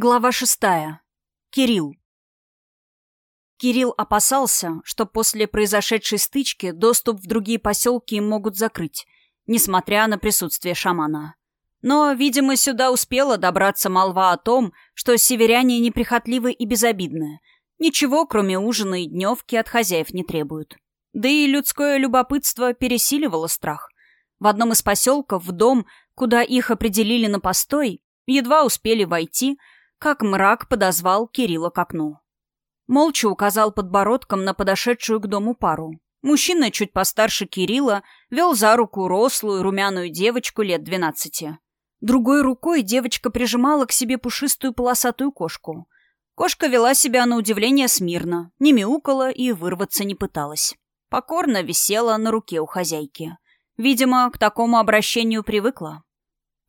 Глава шестая. Кирилл. Кирилл опасался, что после произошедшей стычки доступ в другие поселки им могут закрыть, несмотря на присутствие шамана. Но, видимо, сюда успела добраться молва о том, что северяне неприхотливы и безобидны. Ничего, кроме ужина и дневки, от хозяев не требуют. Да и людское любопытство пересиливало страх. В одном из поселков, в дом, куда их определили на постой, едва успели войти – как мрак подозвал Кирилла к окну. Молча указал подбородком на подошедшую к дому пару. Мужчина, чуть постарше Кирилла, вел за руку рослую румяную девочку лет двенадцати. Другой рукой девочка прижимала к себе пушистую полосатую кошку. Кошка вела себя на удивление смирно, не мяукала и вырваться не пыталась. Покорно висела на руке у хозяйки. Видимо, к такому обращению привыкла.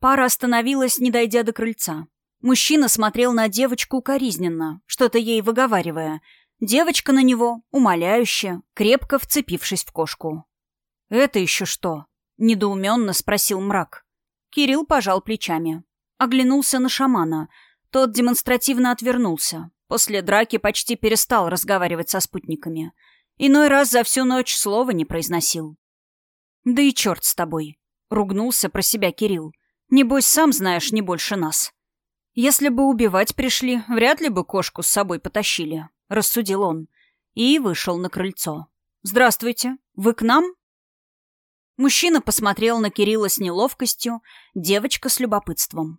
Пара остановилась, не дойдя до крыльца. Мужчина смотрел на девочку укоризненно, что-то ей выговаривая. Девочка на него, умоляюще, крепко вцепившись в кошку. «Это еще что?» — недоуменно спросил мрак. Кирилл пожал плечами. Оглянулся на шамана. Тот демонстративно отвернулся. После драки почти перестал разговаривать со спутниками. Иной раз за всю ночь слова не произносил. «Да и черт с тобой!» — ругнулся про себя Кирилл. «Небось, сам знаешь не больше нас». «Если бы убивать пришли, вряд ли бы кошку с собой потащили», — рассудил он. И вышел на крыльцо. «Здравствуйте. Вы к нам?» Мужчина посмотрел на Кирилла с неловкостью, девочка с любопытством.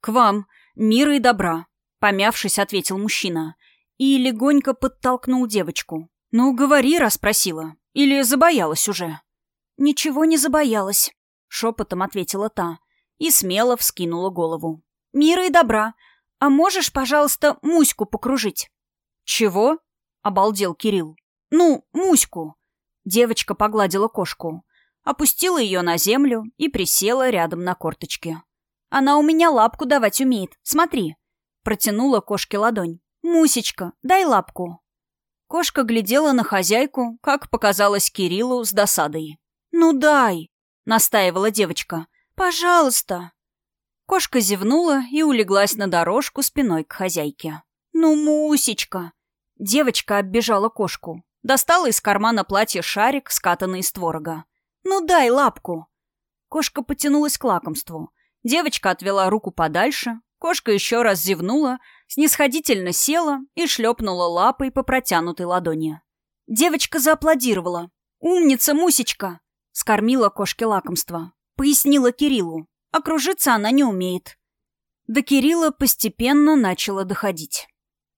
«К вам. Мира и добра», — помявшись, ответил мужчина. И легонько подтолкнул девочку. «Ну, говори, раз просила. Или забоялась уже?» «Ничего не забоялась», — шепотом ответила та и смело вскинула голову мира и добра. А можешь, пожалуйста, Муську покружить?» «Чего?» — обалдел Кирилл. «Ну, Муську». Девочка погладила кошку, опустила ее на землю и присела рядом на корточке. «Она у меня лапку давать умеет. Смотри». Протянула кошке ладонь. «Мусечка, дай лапку». Кошка глядела на хозяйку, как показалось Кириллу, с досадой. «Ну дай!» — настаивала девочка. «Пожалуйста!» Кошка зевнула и улеглась на дорожку спиной к хозяйке. «Ну, Мусечка!» Девочка оббежала кошку. Достала из кармана платья шарик, скатанный из творога. «Ну, дай лапку!» Кошка потянулась к лакомству. Девочка отвела руку подальше. Кошка еще раз зевнула, снисходительно села и шлепнула лапой по протянутой ладони. Девочка зааплодировала. «Умница, Мусечка!» Скормила кошке лакомство. Пояснила Кириллу а кружиться она не умеет. До Кирилла постепенно начало доходить.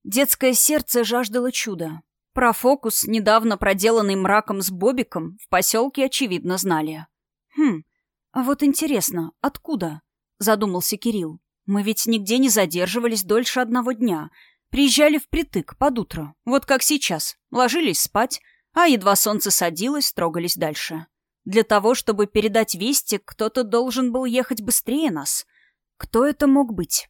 Детское сердце жаждало чуда. Про фокус, недавно проделанный мраком с Бобиком, в поселке, очевидно, знали. «Хм, а вот интересно, откуда?» — задумался Кирилл. «Мы ведь нигде не задерживались дольше одного дня. Приезжали впритык, под утро, вот как сейчас. Ложились спать, а едва солнце садилось, трогались дальше. Для того, чтобы передать вести, кто-то должен был ехать быстрее нас. Кто это мог быть?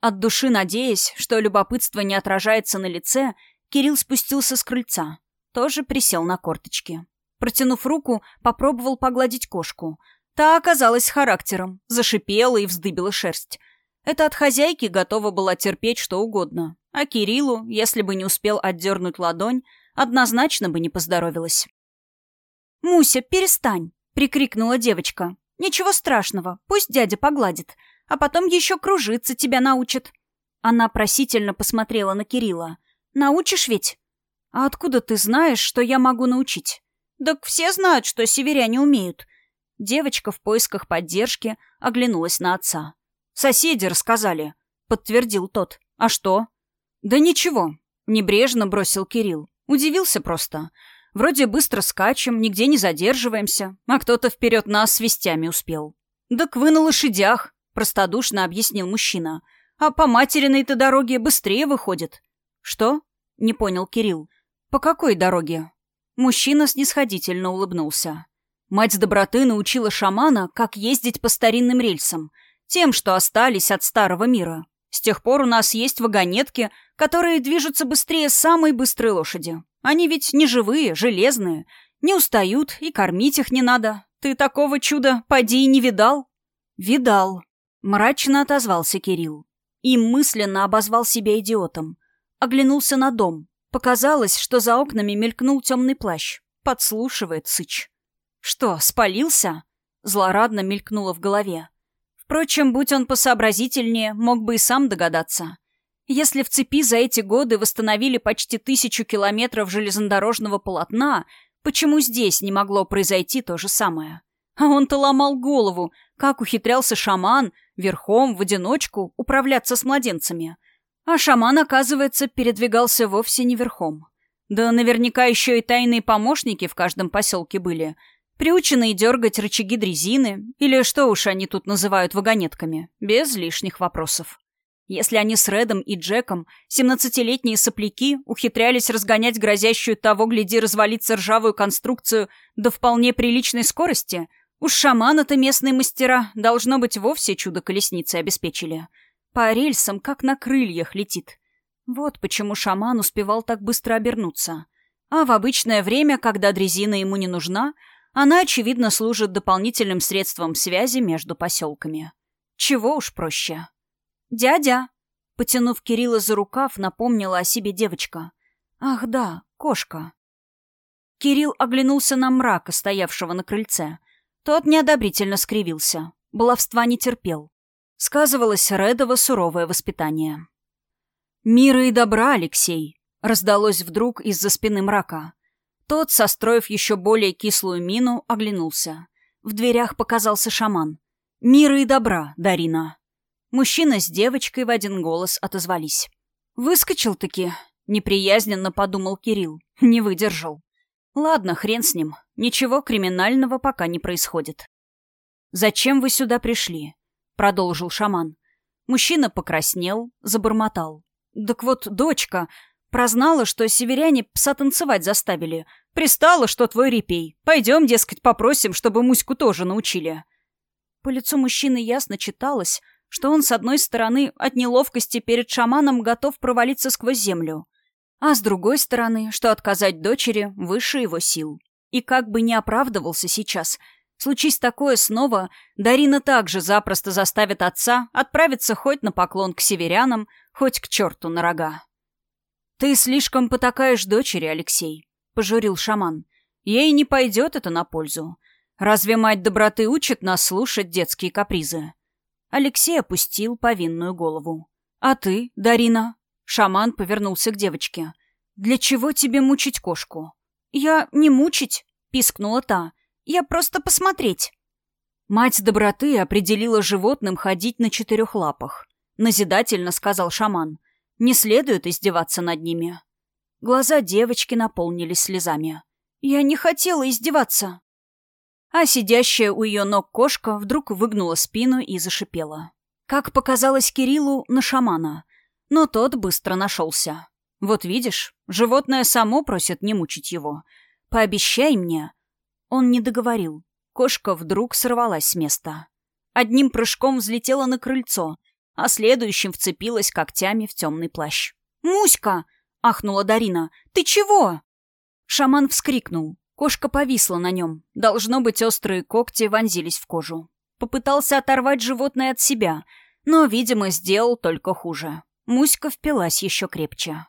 От души надеясь, что любопытство не отражается на лице, Кирилл спустился с крыльца. Тоже присел на корточки. Протянув руку, попробовал погладить кошку. Та оказалась характером, зашипела и вздыбила шерсть. Это от хозяйки готова была терпеть что угодно. А Кириллу, если бы не успел отдернуть ладонь, однозначно бы не поздоровилась. «Муся, перестань!» — прикрикнула девочка. «Ничего страшного, пусть дядя погладит, а потом еще кружиться тебя научит». Она просительно посмотрела на Кирилла. «Научишь ведь?» «А откуда ты знаешь, что я могу научить?» «Так все знают, что северяне умеют». Девочка в поисках поддержки оглянулась на отца. «Соседи рассказали», — подтвердил тот. «А что?» «Да ничего», — небрежно бросил Кирилл. Удивился просто. Вроде быстро скачем, нигде не задерживаемся, а кто-то вперед нас с вестями успел. «Так вы на лошадях», — простодушно объяснил мужчина. «А по материной-то дороге быстрее выходит». «Что?» — не понял Кирилл. «По какой дороге?» Мужчина снисходительно улыбнулся. Мать доброты научила шамана, как ездить по старинным рельсам, тем, что остались от старого мира. С тех пор у нас есть вагонетки, которые движутся быстрее самой быстрой лошади. Они ведь не живые, железные. Не устают, и кормить их не надо. Ты такого чуда поди не видал?» «Видал», — мрачно отозвался Кирилл. И мысленно обозвал себя идиотом. Оглянулся на дом. Показалось, что за окнами мелькнул темный плащ. Подслушивает сыч. «Что, спалился?» Злорадно мелькнуло в голове. Впрочем, будь он посообразительнее, мог бы и сам догадаться. Если в цепи за эти годы восстановили почти тысячу километров железнодорожного полотна, почему здесь не могло произойти то же самое? А он-то ломал голову, как ухитрялся шаман верхом, в одиночку, управляться с младенцами. А шаман, оказывается, передвигался вовсе не верхом. Да наверняка еще и тайные помощники в каждом поселке были — Приученные дергать рычаги дрезины, или что уж они тут называют вагонетками, без лишних вопросов. Если они с Редом и Джеком, семнадцатилетние сопляки, ухитрялись разгонять грозящую того, гляди, развалиться ржавую конструкцию до вполне приличной скорости, уж шамана-то местные мастера, должно быть, вовсе чудо-колесницы обеспечили. По рельсам, как на крыльях, летит. Вот почему шаман успевал так быстро обернуться. А в обычное время, когда дрезина ему не нужна, она, очевидно, служит дополнительным средством связи между поселками. Чего уж проще. «Дядя!» Потянув Кирилла за рукав, напомнила о себе девочка. «Ах да, кошка!» Кирилл оглянулся на мрака, стоявшего на крыльце. Тот неодобрительно скривился. Баловства не терпел. Сказывалось Редово суровое воспитание. «Мира и добра, Алексей!» — раздалось вдруг из-за спины мрака. Тот, состроив еще более кислую мину, оглянулся. В дверях показался шаман. «Мира и добра, Дарина!» Мужчина с девочкой в один голос отозвались. «Выскочил-таки?» — неприязненно подумал Кирилл. Не выдержал. «Ладно, хрен с ним. Ничего криминального пока не происходит». «Зачем вы сюда пришли?» — продолжил шаман. Мужчина покраснел, забормотал. «Так вот, дочка, Прознала, что северяне пса танцевать заставили. Пристала, что твой репей. Пойдем, дескать, попросим, чтобы Муську тоже научили. По лицу мужчины ясно читалось, что он, с одной стороны, от неловкости перед шаманом готов провалиться сквозь землю, а с другой стороны, что отказать дочери выше его сил. И как бы не оправдывался сейчас, случись такое снова, Дарина также запросто заставит отца отправиться хоть на поклон к северянам, хоть к черту на рога. «Ты слишком потакаешь дочери, Алексей», — пожурил шаман. «Ей не пойдет это на пользу. Разве мать доброты учит нас слушать детские капризы?» Алексей опустил повинную голову. «А ты, Дарина?» Шаман повернулся к девочке. «Для чего тебе мучить кошку?» «Я не мучить», — пискнула та. «Я просто посмотреть». Мать доброты определила животным ходить на четырех лапах. Назидательно сказал шаман. Не следует издеваться над ними. Глаза девочки наполнились слезами. «Я не хотела издеваться!» А сидящая у ее ног кошка вдруг выгнула спину и зашипела. Как показалось Кириллу, на шамана. Но тот быстро нашелся. «Вот видишь, животное само просит не мучить его. Пообещай мне!» Он не договорил. Кошка вдруг сорвалась с места. Одним прыжком взлетела на крыльцо, а следующим вцепилась когтями в темный плащ. «Муська!» — ахнула Дарина. «Ты чего?» Шаман вскрикнул. Кошка повисла на нем. Должно быть, острые когти вонзились в кожу. Попытался оторвать животное от себя, но, видимо, сделал только хуже. Муська впилась еще крепче.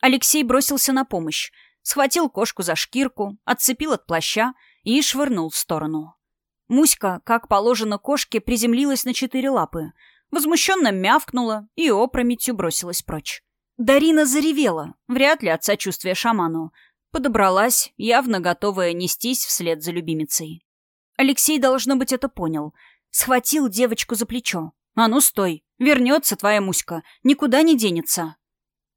Алексей бросился на помощь, схватил кошку за шкирку, отцепил от плаща и швырнул в сторону. Муська, как положено кошке, приземлилась на четыре лапы — возмущенно мявкнула и опрометью бросилась прочь. Дарина заревела, вряд ли от сочувствия шаману. Подобралась, явно готовая нестись вслед за любимицей. Алексей, должно быть, это понял. Схватил девочку за плечо. «А ну, стой! Вернется твоя Муська! Никуда не денется!»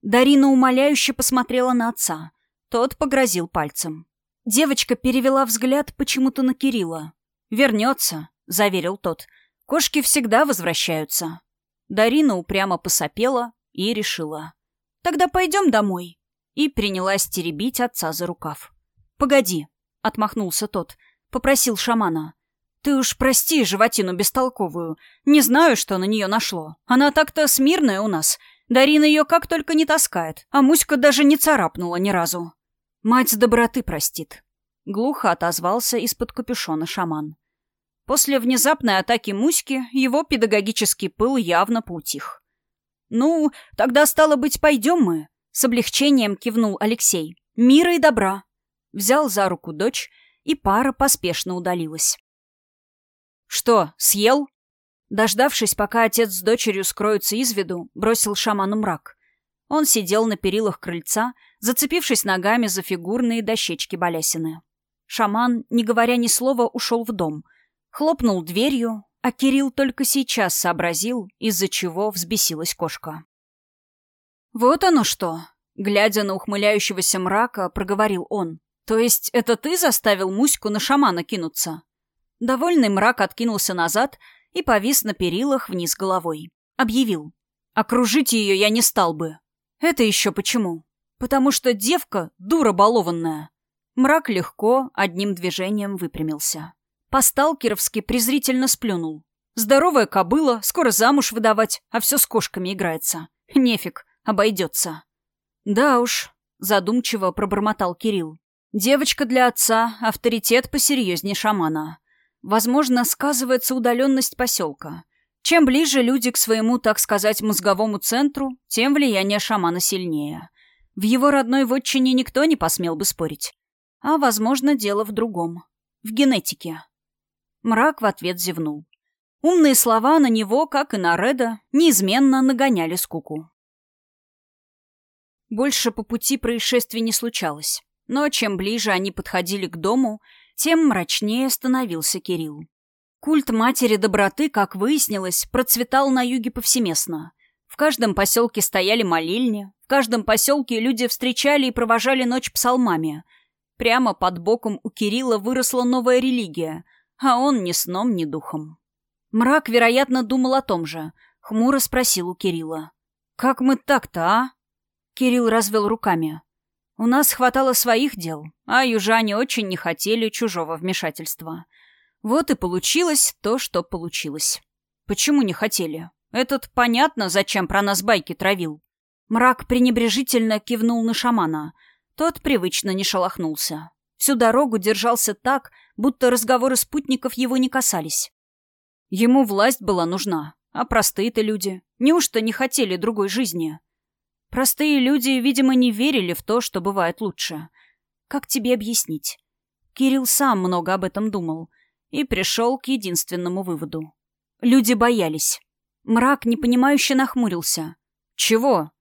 Дарина умоляюще посмотрела на отца. Тот погрозил пальцем. Девочка перевела взгляд почему-то на Кирилла. «Вернется», — заверил тот. Кошки всегда возвращаются. Дарина упрямо посопела и решила. «Тогда пойдем домой». И принялась теребить отца за рукав. «Погоди», — отмахнулся тот, — попросил шамана. «Ты уж прости животину бестолковую. Не знаю, что на нее нашло. Она так-то смирная у нас. Дарина ее как только не таскает, а Муська даже не царапнула ни разу». «Мать доброты простит», — глухо отозвался из-под капюшона шаман. После внезапной атаки Муськи его педагогический пыл явно поутих. «Ну, тогда, стало быть, пойдем мы», — с облегчением кивнул Алексей. «Мира и добра». Взял за руку дочь, и пара поспешно удалилась. «Что, съел?» Дождавшись, пока отец с дочерью скроются из виду, бросил шаману мрак. Он сидел на перилах крыльца, зацепившись ногами за фигурные дощечки балясины. Шаман, не говоря ни слова, ушел в дом. Хлопнул дверью, а Кирилл только сейчас сообразил, из-за чего взбесилась кошка. «Вот оно что!» — глядя на ухмыляющегося мрака, проговорил он. «То есть это ты заставил Муську на шамана кинуться?» Довольный мрак откинулся назад и повис на перилах вниз головой. Объявил. «Окружить ее я не стал бы. Это еще почему? Потому что девка дура балованная. Мрак легко, одним движением выпрямился. По-сталкеровски презрительно сплюнул. Здоровая кобыла, скоро замуж выдавать, а все с кошками играется. Нефиг, обойдется. Да уж, задумчиво пробормотал Кирилл. Девочка для отца — авторитет посерьезнее шамана. Возможно, сказывается удаленность поселка. Чем ближе люди к своему, так сказать, мозговому центру, тем влияние шамана сильнее. В его родной вотчине никто не посмел бы спорить. А, возможно, дело в другом. В генетике. Мрак в ответ зевнул. Умные слова на него, как и на Реда, неизменно нагоняли скуку. Больше по пути происшествий не случалось. Но чем ближе они подходили к дому, тем мрачнее становился Кирилл. Культ матери доброты, как выяснилось, процветал на юге повсеместно. В каждом поселке стояли молельни, в каждом поселке люди встречали и провожали ночь псалмами. Прямо под боком у Кирилла выросла новая религия, а он ни сном, ни духом. Мрак, вероятно, думал о том же. Хмуро спросил у Кирилла. «Как мы так-то, а?» Кирилл развел руками. «У нас хватало своих дел, а южане очень не хотели чужого вмешательства». Вот и получилось то, что получилось. Почему не хотели? Этот понятно, зачем про нас байки травил. Мрак пренебрежительно кивнул на шамана. Тот привычно не шелохнулся. Всю дорогу держался так, будто разговоры спутников его не касались. Ему власть была нужна, а простые-то люди неужто не хотели другой жизни? Простые люди, видимо, не верили в то, что бывает лучше. Как тебе объяснить? Кирилл сам много об этом думал и пришел к единственному выводу. Люди боялись. Мрак непонимающе нахмурился. Чего?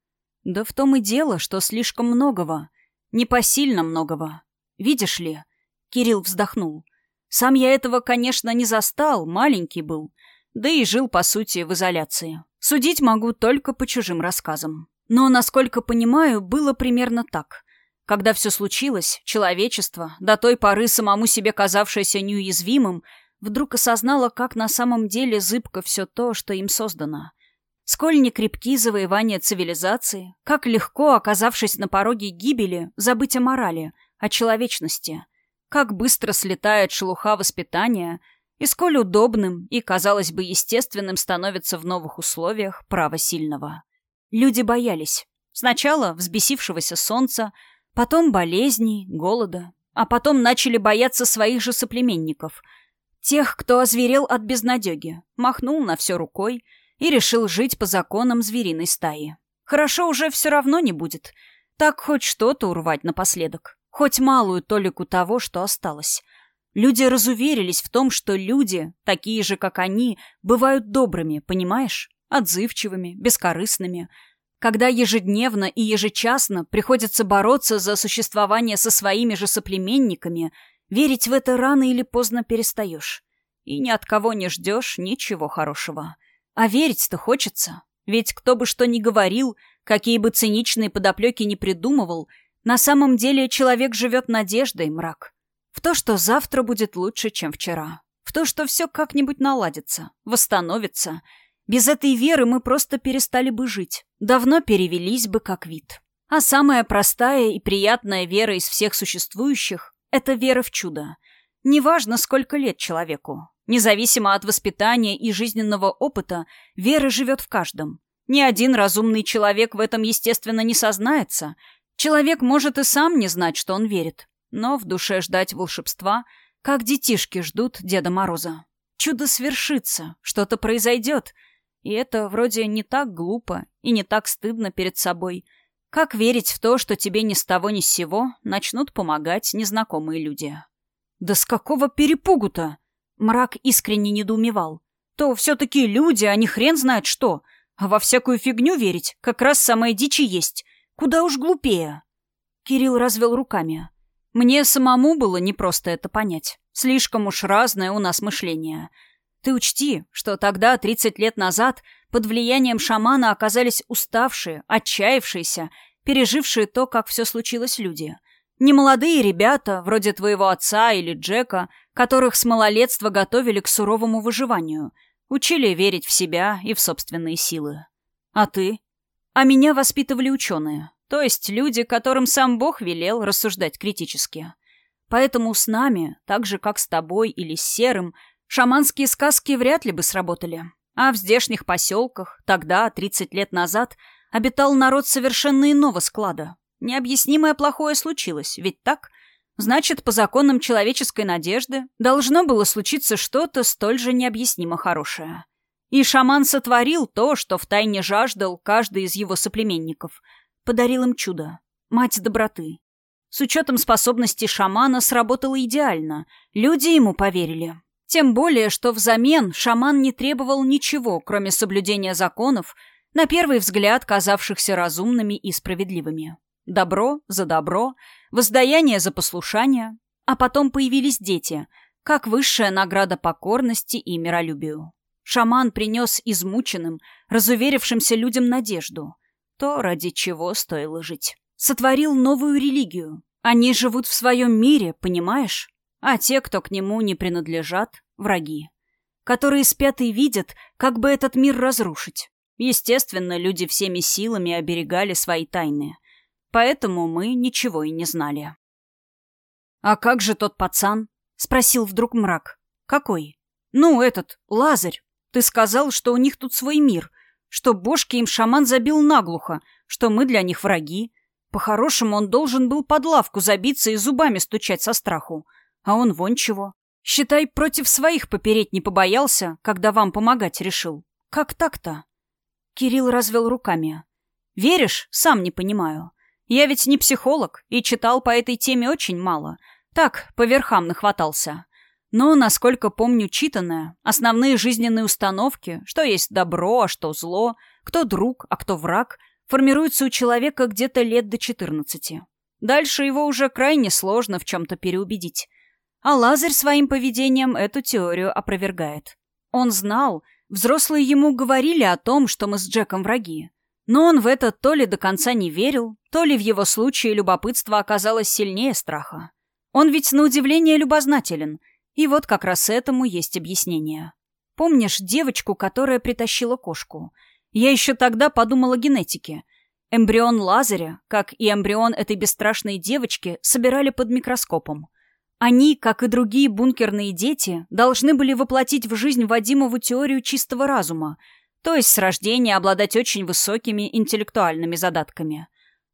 Да в том и дело, что слишком многого. Непосильно многого. Видишь ли? Кирилл вздохнул. Сам я этого, конечно, не застал, маленький был. Да и жил, по сути, в изоляции. Судить могу только по чужим рассказам. Но, насколько понимаю, было примерно так. Когда все случилось, человечество, до той поры самому себе казавшееся неуязвимым, вдруг осознало, как на самом деле зыбко все то, что им создано. Сколь не крепки завоевания цивилизации, как легко, оказавшись на пороге гибели, забыть о морали, о человечности, как быстро слетает шелуха воспитания, и сколь удобным и, казалось бы, естественным становится в новых условиях право сильного. Люди боялись. Сначала взбесившегося солнца, Потом болезней, голода. А потом начали бояться своих же соплеменников. Тех, кто озверел от безнадеги, махнул на все рукой и решил жить по законам звериной стаи. Хорошо уже все равно не будет. Так хоть что-то урвать напоследок. Хоть малую толику того, что осталось. Люди разуверились в том, что люди, такие же, как они, бывают добрыми, понимаешь? Отзывчивыми, бескорыстными – когда ежедневно и ежечасно приходится бороться за существование со своими же соплеменниками, верить в это рано или поздно перестаешь. И ни от кого не ждешь ничего хорошего. А верить-то хочется. Ведь кто бы что ни говорил, какие бы циничные подоплеки ни придумывал, на самом деле человек живет надеждой, мрак. В то, что завтра будет лучше, чем вчера. В то, что все как-нибудь наладится, восстановится — без этой веры мы просто перестали бы жить. Давно перевелись бы как вид. А самая простая и приятная вера из всех существующих — это вера в чудо. Неважно, сколько лет человеку. Независимо от воспитания и жизненного опыта, вера живет в каждом. Ни один разумный человек в этом, естественно, не сознается. Человек может и сам не знать, что он верит. Но в душе ждать волшебства, как детишки ждут Деда Мороза. Чудо свершится, что-то произойдет — И это вроде не так глупо и не так стыдно перед собой. Как верить в то, что тебе ни с того ни с сего начнут помогать незнакомые люди? Да с какого перепугу-то? Мрак искренне недоумевал. То все-таки люди, а не хрен знает что. А во всякую фигню верить как раз самое дичи есть. Куда уж глупее. Кирилл развел руками. Мне самому было непросто это понять. Слишком уж разное у нас мышление. Ты учти, что тогда, 30 лет назад, под влиянием шамана оказались уставшие, отчаявшиеся, пережившие то, как все случилось люди. Немолодые ребята, вроде твоего отца или Джека, которых с малолетства готовили к суровому выживанию, учили верить в себя и в собственные силы. А ты? А меня воспитывали ученые, то есть люди, которым сам Бог велел рассуждать критически. Поэтому с нами, так же как с тобой или с Серым, шаманские сказки вряд ли бы сработали. А в здешних поселках, тогда, 30 лет назад, обитал народ совершенно иного склада. Необъяснимое плохое случилось, ведь так? Значит, по законам человеческой надежды должно было случиться что-то столь же необъяснимо хорошее. И шаман сотворил то, что втайне жаждал каждый из его соплеменников. Подарил им чудо. Мать доброты. С учетом способностей шамана сработало идеально. Люди ему поверили. Тем более, что взамен шаман не требовал ничего, кроме соблюдения законов, на первый взгляд казавшихся разумными и справедливыми. Добро за добро, воздаяние за послушание, а потом появились дети, как высшая награда покорности и миролюбию. Шаман принес измученным, разуверившимся людям надежду, то, ради чего стоило жить. Сотворил новую религию. Они живут в своем мире, понимаешь? А те, кто к нему не принадлежат, — враги, которые спят и видят, как бы этот мир разрушить. Естественно, люди всеми силами оберегали свои тайны, поэтому мы ничего и не знали. «А как же тот пацан?» — спросил вдруг мрак. «Какой?» «Ну, этот, Лазарь. Ты сказал, что у них тут свой мир, что бошки им шаман забил наглухо, что мы для них враги. По-хорошему, он должен был под лавку забиться и зубами стучать со страху. А он вон чего. Считай, против своих попереть не побоялся, когда вам помогать решил. Как так-то? Кирилл развел руками. Веришь? Сам не понимаю. Я ведь не психолог и читал по этой теме очень мало. Так, по верхам нахватался. Но, насколько помню читанное, основные жизненные установки, что есть добро, а что зло, кто друг, а кто враг, формируются у человека где-то лет до 14. Дальше его уже крайне сложно в чем-то переубедить. А Лазарь своим поведением эту теорию опровергает. Он знал, взрослые ему говорили о том, что мы с Джеком враги. Но он в это то ли до конца не верил, то ли в его случае любопытство оказалось сильнее страха. Он ведь на удивление любознателен, и вот как раз этому есть объяснение. Помнишь девочку, которая притащила кошку? Я еще тогда подумала о генетике. Эмбрион Лазаря, как и эмбрион этой бесстрашной девочки, собирали под микроскопом. Они, как и другие бункерные дети, должны были воплотить в жизнь Вадимову теорию чистого разума, то есть с рождения обладать очень высокими интеллектуальными задатками.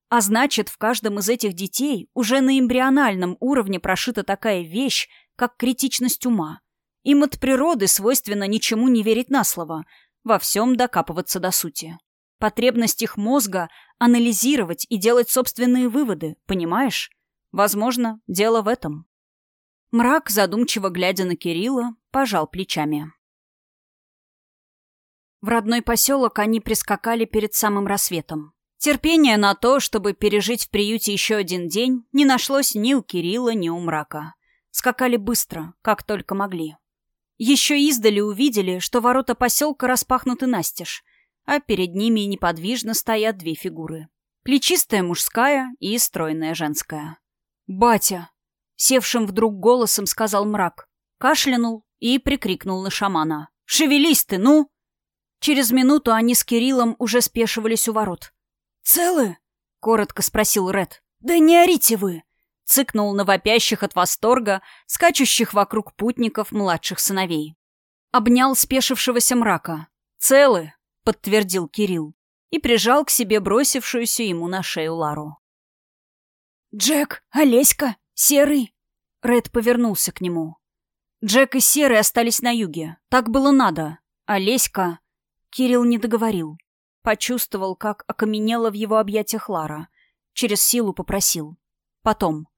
А значит, в каждом из этих детей уже на эмбриональном уровне прошита такая вещь, как критичность ума. Им от природы свойственно ничему не верить на слово, во всем докапываться до сути. Потребность их мозга — анализировать и делать собственные выводы, понимаешь? Возможно, дело в этом. Мрак, задумчиво глядя на Кирилла, пожал плечами. В родной поселок они прискакали перед самым рассветом. Терпения на то, чтобы пережить в приюте еще один день, не нашлось ни у Кирилла, ни у Мрака. Скакали быстро, как только могли. Еще издали увидели, что ворота поселка распахнуты настежь, а перед ними неподвижно стоят две фигуры. Плечистая мужская и стройная женская. «Батя!» Севшим вдруг голосом сказал мрак. Кашлянул и прикрикнул на шамана. «Шевелись ты, ну!» Через минуту они с Кириллом уже спешивались у ворот. «Целы?» — коротко спросил Ред. «Да не орите вы!» — цыкнул на вопящих от восторга, скачущих вокруг путников младших сыновей. Обнял спешившегося мрака. «Целы!» — подтвердил Кирилл и прижал к себе бросившуюся ему на шею Лару. «Джек, Олеська, «Серый!» Ред повернулся к нему. Джек и Серый остались на юге. Так было надо. А Леська... Кирилл не договорил. Почувствовал, как окаменела в его объятиях Лара. Через силу попросил. Потом.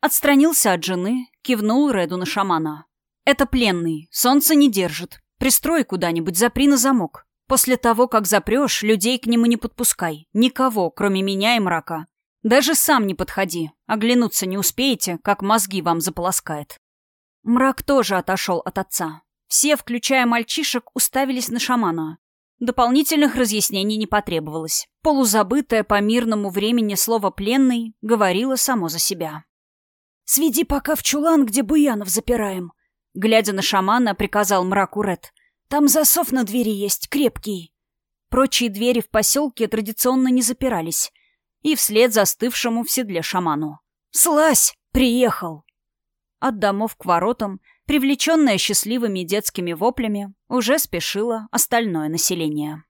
Отстранился от жены, кивнул Реду на шамана. «Это пленный, солнце не держит. Пристрой куда-нибудь, запри на замок. После того, как запрешь, людей к нему не подпускай. Никого, кроме меня и мрака. Даже сам не подходи. Оглянуться не успеете, как мозги вам заполоскает. Мрак тоже отошел от отца. Все, включая мальчишек, уставились на шамана. Дополнительных разъяснений не потребовалось. Полузабытое по мирному времени слово «пленный» говорило само за себя. «Сведи пока в чулан, где Буянов запираем», — глядя на шамана, приказал мраку Ред. «Там засов на двери есть, крепкий». Прочие двери в поселке традиционно не запирались, и вслед застывшему в седле шаману. «Слазь! Приехал!» От домов к воротам, привлеченная счастливыми детскими воплями, уже спешило остальное население.